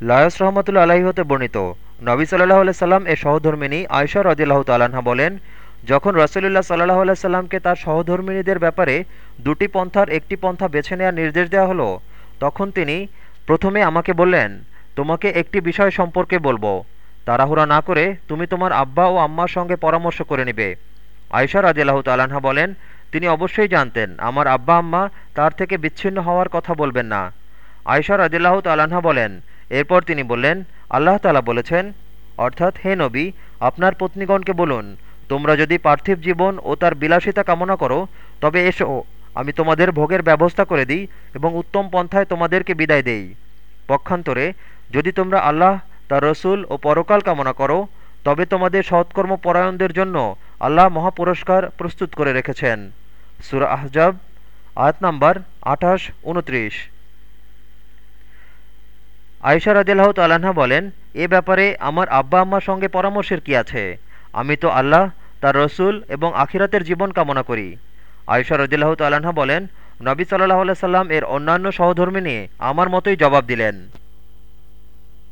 Lions রহমতুল্লা আলাহি হতে বর্ণিত। নবী সাল্লাহ আলাই সাল্লাম এর সহধর্মিনী আয়সা রদিল্লাহ তাল্লাহা বলেন, যখন রসুলুল্লাহ সাল্লাহ আলাই সাল্লামকে তার সহধর্মিনীদের ব্যাপারে দুটি পন্থার একটি পন্থা বেছে নেওয়ার নির্দেশ দেওয়া হলো, তখন তিনি প্রথমে আমাকে বললেন, তোমাকে একটি বিষয় সম্পর্কে বলব। তাড়াহুড়া না করে তুমি তোমার আব্বা ও আম্মার সঙ্গে পরামর্শ করে নিবে। আয়সা রাজিয়াল্লাহ তাল্লাহা বলেন, তিনি অবশ্যই জানতেন, আমার আব্বা আম্মা তার থেকে বিচ্ছিন্ন হওয়ার কথা বলবেন না। আয়সা রাজিল্লাহ তাল্লাহা বলেন এরপর তিনি বললেন, আল্লাহ তালা বলেছেন, অর্থাৎ হে নবী, আপনার পত্নীগণকে বলুন, তোমরা যদি পার্থিব জীবন ও তার বিলাসিতা কামনা করো, তবে এসো, আমি তোমাদের ভোগের ব্যবস্থা করে দিই এবং উত্তম পন্থায় তোমাদেরকে বিদায় দেই। পক্ষান্তরে, যদি তোমরা আল্লাহ, তার রসুল ও পরকাল কামনা করো, তবে তোমাদের সৎকর্ম পরায়ণদের জন্য আল্লাহ মহাপুরস্কার প্রস্তুত করে রেখেছেন। সুরা আহজাব, আয়াত নাম্বার আঠাশ, উনত্রিশ। আয়সা রাজিল্লাহ তাল্লাহা বলেন, এ ব্যাপারে আমার আব্বা আম্মার সঙ্গে পরামর্শের কি আছে? আমি তো আল্লাহ, তার রসুল এবং আখিরাতের জীবন কামনা করি। আয়সা রদিল্লাহ তাল্লাহা বলেন, নবী সাল্লাহ সাল্লাম এর অন্যান্য সহধর্মী নিয়ে আমার মতোই জবাব দিলেন।